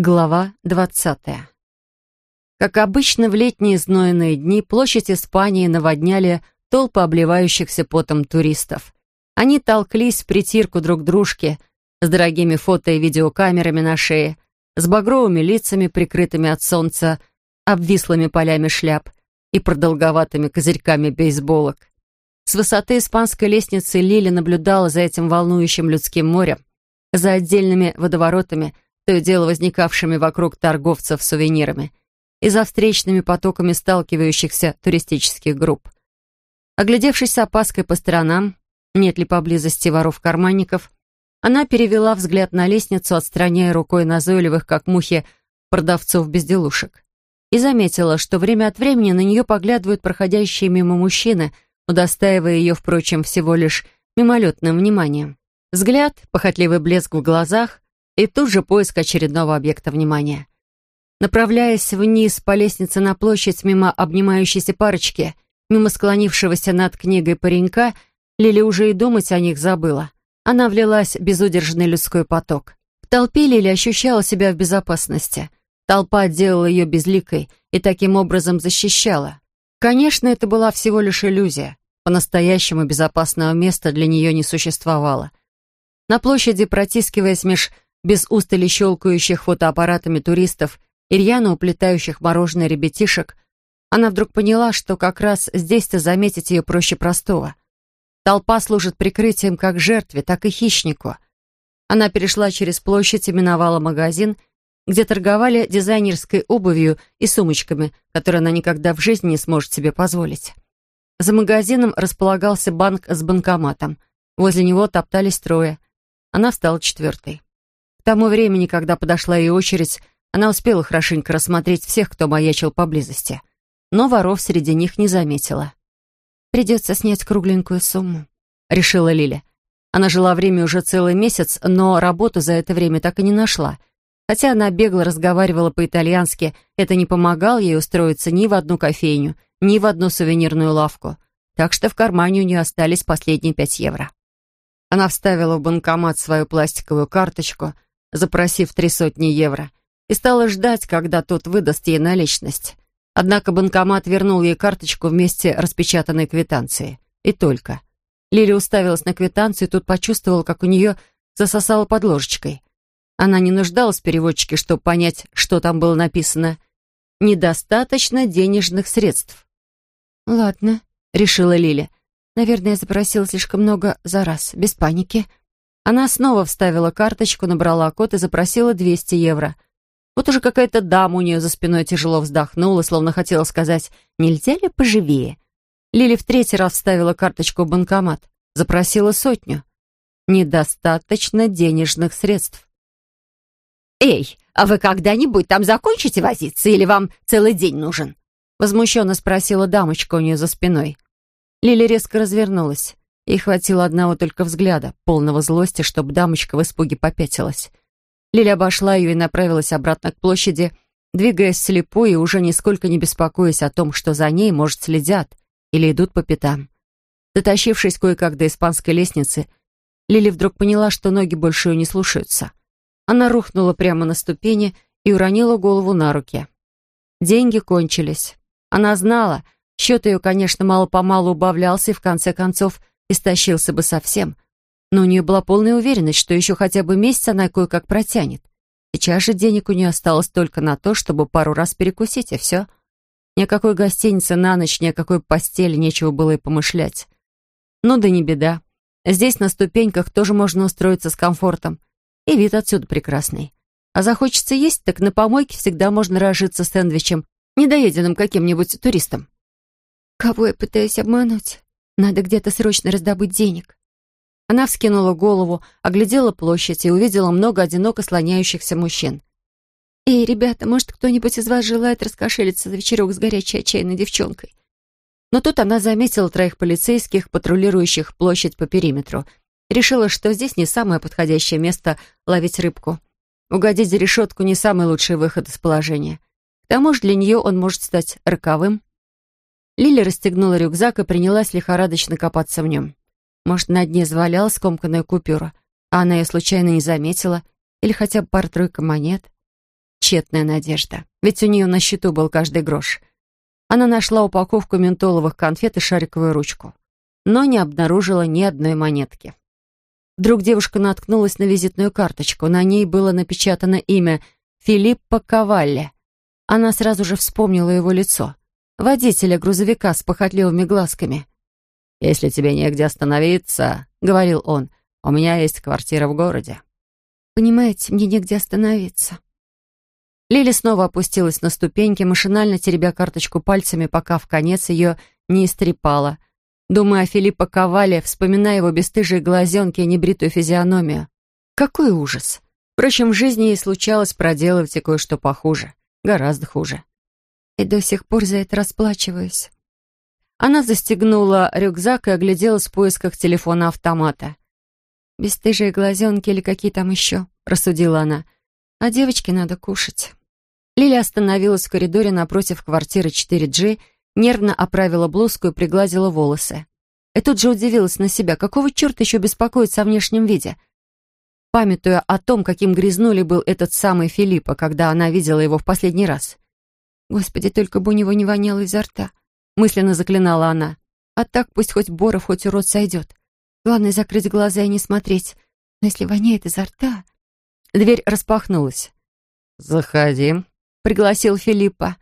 Глава двадцатая. Как обычно, в летние знойные дни площадь Испании наводняли толпы обливающихся потом туристов. Они толклись в притирку друг дружке с дорогими фото- и видеокамерами на шее, с багровыми лицами, прикрытыми от солнца, обвислыми полями шляп и продолговатыми козырьками бейсболок. С высоты испанской лестницы Лили наблюдала за этим волнующим людским морем, за отдельными водоворотами – то и дело возникавшими вокруг торговцев сувенирами и за встречными потоками сталкивающихся туристических групп. Оглядевшись с опаской по сторонам, нет ли поблизости воров-карманников, она перевела взгляд на лестницу, отстраняя рукой назойливых, как мухи, продавцов безделушек, и заметила, что время от времени на нее поглядывают проходящие мимо мужчины, удостаивая ее, впрочем, всего лишь мимолетным вниманием. Взгляд, похотливый блеск в глазах, и тут же поиск очередного объекта внимания. Направляясь вниз по лестнице на площадь мимо обнимающейся парочки, мимо склонившегося над книгой паренька, Лили уже и думать о них забыла. Она влилась в безудержный людской поток. В толпе Лили ощущала себя в безопасности. Толпа делала ее безликой и таким образом защищала. Конечно, это была всего лишь иллюзия. По-настоящему безопасного места для нее не существовало. На площади, протискиваясь меж без устали щелкающих фотоаппаратами туристов и рьяно уплетающих мороженое ребятишек, она вдруг поняла, что как раз здесь-то заметить ее проще простого. Толпа служит прикрытием как жертве, так и хищнику. Она перешла через площадь и миновала магазин, где торговали дизайнерской обувью и сумочками, которые она никогда в жизни не сможет себе позволить. За магазином располагался банк с банкоматом. Возле него топтались трое. Она встала четвертой тому времени, когда подошла ее очередь, она успела хорошенько рассмотреть всех, кто маячил поблизости. Но воров среди них не заметила. «Придется снять кругленькую сумму», — решила Лиля. Она жила в Риме уже целый месяц, но работу за это время так и не нашла. Хотя она бегло разговаривала по-итальянски, это не помогало ей устроиться ни в одну кофейню, ни в одну сувенирную лавку. Так что в кармане у нее остались последние пять евро. Она вставила в банкомат свою пластиковую карточку — запросив три сотни евро, и стала ждать, когда тот выдаст ей наличность. Однако банкомат вернул ей карточку вместе распечатанной квитанции. И только. Лили уставилась на квитанцию и тут почувствовала, как у нее засосало под ложечкой. Она не нуждалась в переводчике, чтобы понять, что там было написано. «Недостаточно денежных средств». «Ладно», — решила Лили. «Наверное, я запросила слишком много за раз. Без паники». Она снова вставила карточку, набрала код и запросила 200 евро. Вот уже какая-то дама у нее за спиной тяжело вздохнула, словно хотела сказать «Нельзя ли поживее?» Лили в третий раз вставила карточку в банкомат. Запросила сотню. Недостаточно денежных средств. «Эй, а вы когда-нибудь там закончите возиться или вам целый день нужен?» Возмущенно спросила дамочка у нее за спиной. Лили резко развернулась. Ей хватило одного только взгляда, полного злости, чтобы дамочка в испуге попятилась. Лиля обошла ее и направилась обратно к площади, двигаясь слепой и уже нисколько не беспокоясь о том, что за ней, может, следят или идут по пятам. Дотащившись кое-как до испанской лестницы, Лили вдруг поняла, что ноги больше ее не слушаются. Она рухнула прямо на ступени и уронила голову на руки. Деньги кончились. Она знала, счет ее, конечно, мало-помалу убавлялся, и в конце концов истощился бы совсем, но у нее была полная уверенность, что еще хотя бы месяц она кое-как протянет. Сейчас же денег у нее осталось только на то, чтобы пару раз перекусить, и все. Ни о какой гостинице на ночь, ни о какой постели нечего было и помышлять. Ну да не беда. Здесь на ступеньках тоже можно устроиться с комфортом. И вид отсюда прекрасный. А захочется есть, так на помойке всегда можно разжиться сэндвичем, недоеденным каким-нибудь туристом. Кого я пытаюсь обмануть? Надо где-то срочно раздобыть денег. Она вскинула голову, оглядела площадь и увидела много одиноко слоняющихся мужчин. «Эй, ребята, может, кто-нибудь из вас желает раскошелиться за вечерок с горячей отчаянной девчонкой?» Но тут она заметила троих полицейских, патрулирующих площадь по периметру. Решила, что здесь не самое подходящее место ловить рыбку. Угодить за решетку не самый лучший выход из положения. К тому же для нее он может стать роковым. Лили расстегнула рюкзак и принялась лихорадочно копаться в нем. Может, на дне завалялась скомканная купюра, а она ее случайно не заметила, или хотя бы пара-тройка монет. тщетная надежда, ведь у нее на счету был каждый грош. Она нашла упаковку ментоловых конфет и шариковую ручку, но не обнаружила ни одной монетки. Вдруг девушка наткнулась на визитную карточку. На ней было напечатано имя Филиппо Кавалли. Она сразу же вспомнила его лицо. Водителя грузовика с похотливыми глазками. «Если тебе негде остановиться», — говорил он, — «у меня есть квартира в городе». «Понимаете, мне негде остановиться». Лили снова опустилась на ступеньки, машинально теребя карточку пальцами, пока в конец ее не истрепала — Думая о Филиппо Ковале, вспоминая его бесстыжие глазенки и небритую физиономию. Какой ужас! Впрочем, в жизни ей случалось проделывать и кое-что похуже. Гораздо хуже. И до сих пор за это расплачиваюсь. Она застегнула рюкзак и огляделась в поисках телефона-автомата. «Бесстыжие глазенки или какие там еще?» — рассудила она. «А девочке надо кушать». Лили остановилась в коридоре напротив квартиры 4G нервно оправила блузку и пригладила волосы. И тут же удивилась на себя, какого черта еще беспокоиться о внешнем виде. Памятуя о том, каким грязнули был этот самый Филиппа, когда она видела его в последний раз. «Господи, только бы у него не воняло изо рта», — мысленно заклинала она. «А так пусть хоть Боров, хоть урод сойдет. Главное, закрыть глаза и не смотреть. Но если воняет изо рта...» Дверь распахнулась. «Заходи», — пригласил Филиппа.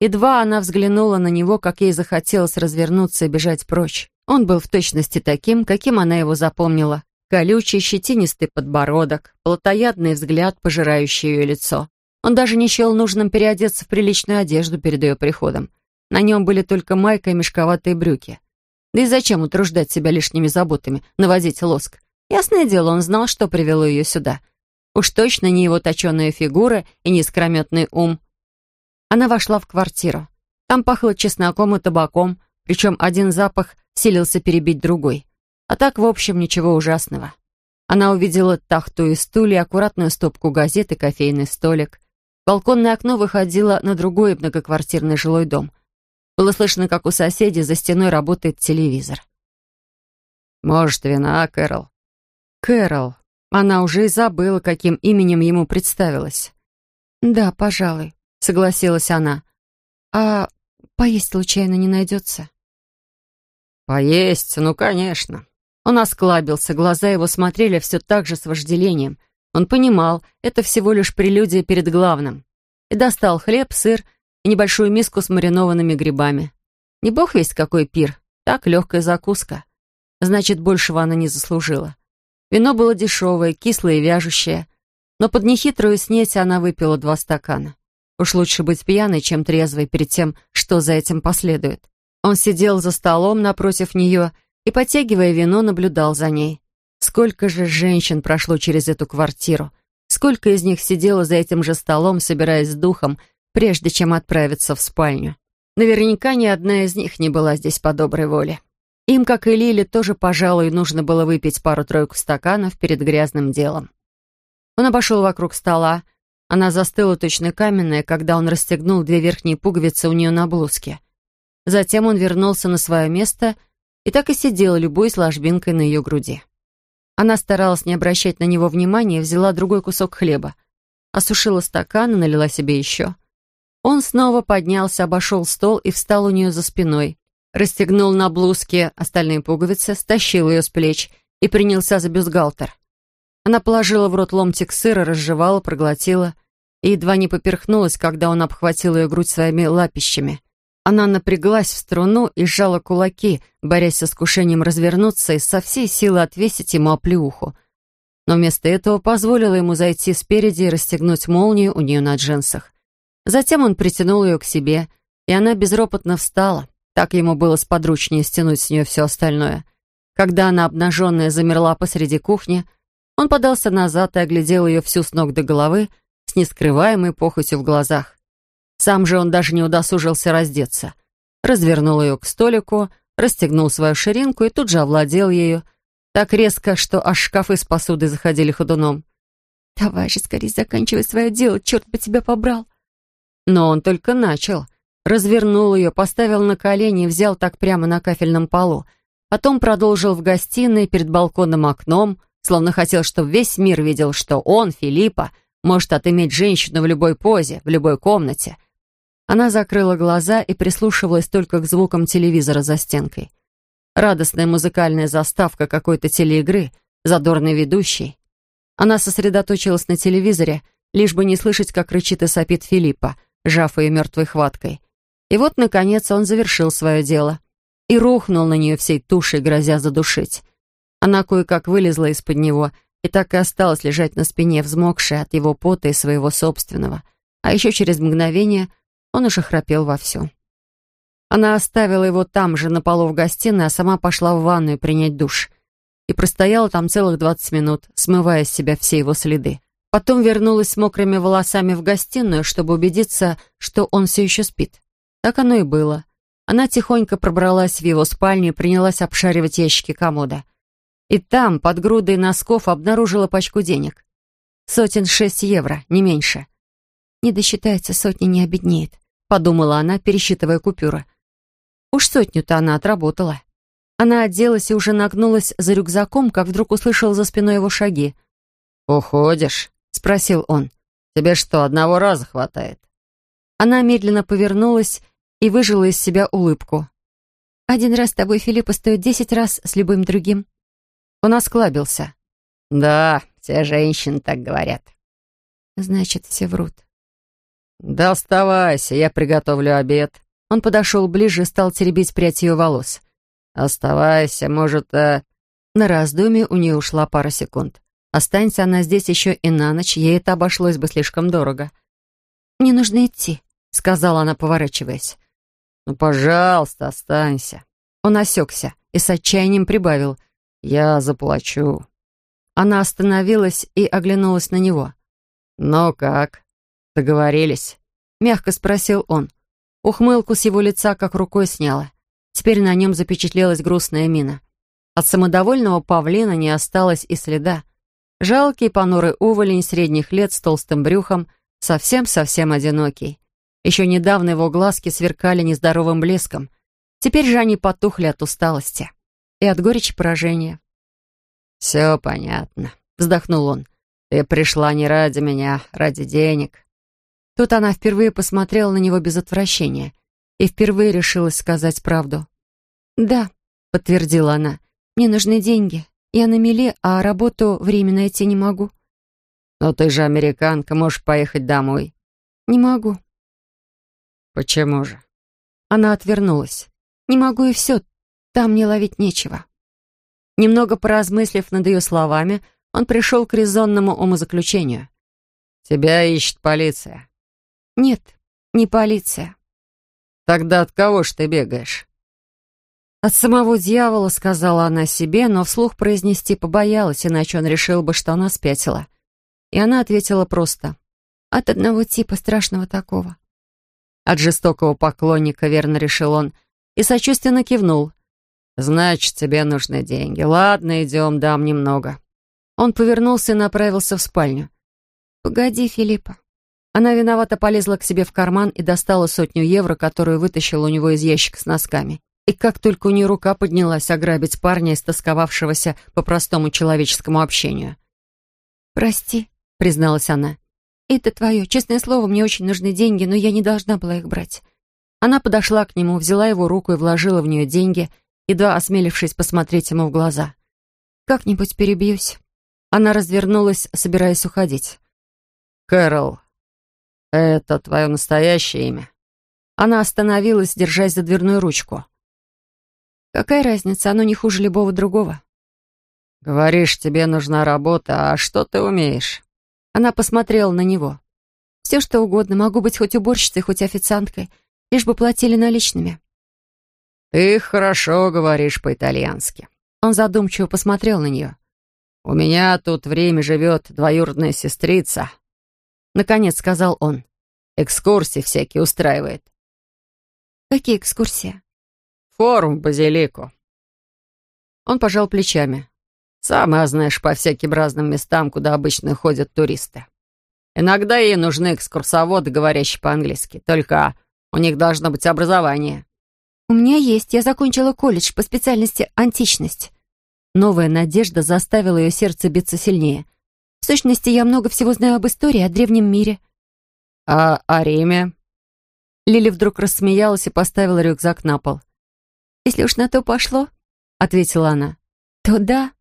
Едва она взглянула на него, как ей захотелось развернуться и бежать прочь. Он был в точности таким, каким она его запомнила. Колючий, щетинистый подбородок, плотоядный взгляд, пожирающий ее лицо. Он даже не счел нужным переодеться в приличную одежду перед ее приходом. На нем были только майка и мешковатые брюки. Да и зачем утруждать себя лишними заботами, наводить лоск? Ясное дело, он знал, что привело ее сюда. Уж точно не его точеная фигура и неискрометный ум, она вошла в квартиру. Там пахло чесноком и табаком, причем один запах силился перебить другой. А так, в общем, ничего ужасного. Она увидела тахту и стулья, аккуратную стопку газет и кофейный столик. Балконное окно выходило на другой многоквартирный жилой дом. Было слышно, как у соседей за стеной работает телевизор. «Может, вина, Кэрол?» «Кэрол». Она уже и забыла, каким именем ему представилась. «Да, пожалуй», согласилась она. «А поесть случайно не найдется?» «Поесть? Ну, конечно». Он осклабился, глаза его смотрели все так же с вожделением. Он понимал, это всего лишь прелюдия перед главным. И достал хлеб, сыр и небольшую миску с маринованными грибами. Не бог весть какой пир, так легкая закуска. Значит, большего она не заслужила. Вино было дешевое, кислое и вяжущее, но под нехитрую снеть она выпила два стакана. Уж лучше быть пьяной, чем трезвой перед тем, что за этим последует. Он сидел за столом напротив нее и, подтягивая вино, наблюдал за ней. Сколько же женщин прошло через эту квартиру? Сколько из них сидело за этим же столом, собираясь с духом, прежде чем отправиться в спальню? Наверняка ни одна из них не была здесь по доброй воле. Им, как и Лиле, тоже, пожалуй, нужно было выпить пару-тройку стаканов перед грязным делом. Он обошел вокруг стола, она застыла точно каменная, когда он расстегнул две верхние пуговицы у нее на блузке. Затем он вернулся на свое место и так и сидел, любуясь ложбинкой на ее груди. Она старалась не обращать на него внимания и взяла другой кусок хлеба. Осушила стакан и налила себе еще. Он снова поднялся, обошел стол и встал у нее за спиной. Расстегнул на блузке остальные пуговицы, стащил ее с плеч и принялся за бюстгальтер. Она положила в рот ломтик сыра, разжевала, проглотила и едва не поперхнулась, когда он обхватил ее грудь своими лапищами. Она напряглась в струну и сжала кулаки, борясь с искушением развернуться и со всей силы отвесить ему оплеуху. Но вместо этого позволила ему зайти спереди и расстегнуть молнию у нее на джинсах. Затем он притянул ее к себе, и она безропотно встала. Так ему было сподручнее стянуть с нее все остальное. Когда она, обнаженная, замерла посреди кухни, он подался назад и оглядел ее всю с ног до головы, с нескрываемой похотью в глазах. Сам же он даже не удосужился раздеться. Развернул ее к столику, расстегнул свою ширинку и тут же овладел ею. Так резко, что аж шкафы с посудой заходили ходуном. «Давай же скорее заканчивай свое дело, черт бы тебя побрал!» Но он только начал. Развернул ее, поставил на колени и взял так прямо на кафельном полу. Потом продолжил в гостиной перед балконным окном, словно хотел, чтобы весь мир видел, что он, Филиппа, может отыметь женщину в любой позе, в любой комнате. Она закрыла глаза и прислушивалась только к звукам телевизора за стенкой. Радостная музыкальная заставка какой-то телеигры, задорный ведущий. Она сосредоточилась на телевизоре, лишь бы не слышать, как рычит и сопит Филиппа, сжав ее мертвой хваткой. И вот, наконец, он завершил свое дело и рухнул на нее всей тушей, грозя задушить. Она кое-как вылезла из-под него и так и осталась лежать на спине, взмокшая от его пота и своего собственного. А еще через мгновение он уже храпел вовсю. Она оставила его там же, на полу в гостиной, а сама пошла в ванную принять душ. И простояла там целых двадцать минут, смывая с себя все его следы. Потом вернулась с мокрыми волосами в гостиную, чтобы убедиться, что он все еще спит. Так оно и было. Она тихонько пробралась в его спальню и принялась обшаривать ящики комода. И там, под грудой носков, обнаружила пачку денег. Сотен шесть евро, не меньше. «Не досчитается, сотни не обеднеет», — подумала она, пересчитывая купюры. Уж сотню-то она отработала. Она оделась и уже нагнулась за рюкзаком, как вдруг услышала за спиной его шаги. «Уходишь?» — спросил он. «Тебе что, одного раза хватает?» Она медленно повернулась и выжила из себя улыбку. «Один раз с тобой, Филиппа, стоит десять раз с любым другим». Он осклабился. «Да, все женщины так говорят». «Значит, все врут». «Да оставайся, я приготовлю обед». Он подошел ближе и стал теребить прядь ее волос. «Оставайся, может, э...» На раздумье у нее ушла пара секунд. Останься она здесь еще и на ночь, ей это обошлось бы слишком дорого. «Мне нужно идти», — сказала она, поворачиваясь. «Ну, пожалуйста, останься». Он осекся и с отчаянием прибавил — «Я заплачу». Она остановилась и оглянулась на него. «Ну как? Договорились?» Мягко спросил он. Ухмылку с его лица как рукой сняла. Теперь на нем запечатлелась грустная мина. От самодовольного павлина не осталось и следа. Жалкий понурый уволень средних лет с толстым брюхом, совсем-совсем одинокий. Еще недавно его глазки сверкали нездоровым блеском. Теперь же они потухли от усталости и от горечи поражения. «Все понятно», — вздохнул он. «Ты пришла не ради меня, ради денег». Тут она впервые посмотрела на него без отвращения и впервые решилась сказать правду. «Да», — подтвердила она, — «мне нужны деньги. Я на мели, а работу время найти не могу». «Но ты же американка, можешь поехать домой». «Не могу». «Почему же?» Она отвернулась. «Не могу и все, там мне ловить нечего». Немного поразмыслив над ее словами, он пришел к резонному умозаключению. «Тебя ищет полиция». «Нет, не полиция». «Тогда от кого ж ты бегаешь?» «От самого дьявола», — сказала она себе, но вслух произнести побоялась, иначе он решил бы, что она спятила. И она ответила просто. «От одного типа страшного такого». От жестокого поклонника, верно решил он, и сочувственно кивнул. «Значит, тебе нужны деньги. Ладно, идем, дам немного». Он повернулся и направился в спальню. «Погоди, Филиппа». Она виновато полезла к себе в карман и достала сотню евро, которую вытащила у него из ящика с носками. И как только у нее рука поднялась ограбить парня, истосковавшегося по простому человеческому общению. «Прости», — призналась она. «Это твое. Честное слово, мне очень нужны деньги, но я не должна была их брать». Она подошла к нему, взяла его руку и вложила в нее деньги — едва осмелившись посмотреть ему в глаза. «Как-нибудь перебьюсь». Она развернулась, собираясь уходить. «Кэрол, это твое настоящее имя?» Она остановилась, держась за дверную ручку. «Какая разница? Оно не хуже любого другого». «Говоришь, тебе нужна работа, а что ты умеешь?» Она посмотрела на него. «Все, что угодно. Могу быть хоть уборщицей, хоть официанткой, лишь бы платили наличными». «Ты хорошо говоришь по-итальянски». Он задумчиво посмотрел на нее. «У меня тут время живет двоюродная сестрица», — наконец сказал он. «Экскурсии всякие устраивает». «Какие экскурсии?» «Форум Базилику». Он пожал плечами. «Сама знаешь, по всяким разным местам, куда обычно ходят туристы. Иногда ей нужны экскурсоводы, говорящие по-английски, только у них должно быть образование». «У меня есть. Я закончила колледж по специальности античность». Новая надежда заставила ее сердце биться сильнее. В сущности, я много всего знаю об истории, о древнем мире». «А о Риме?» Лили вдруг рассмеялась и поставила рюкзак на пол. «Если уж на то пошло», — ответила она, — «то да».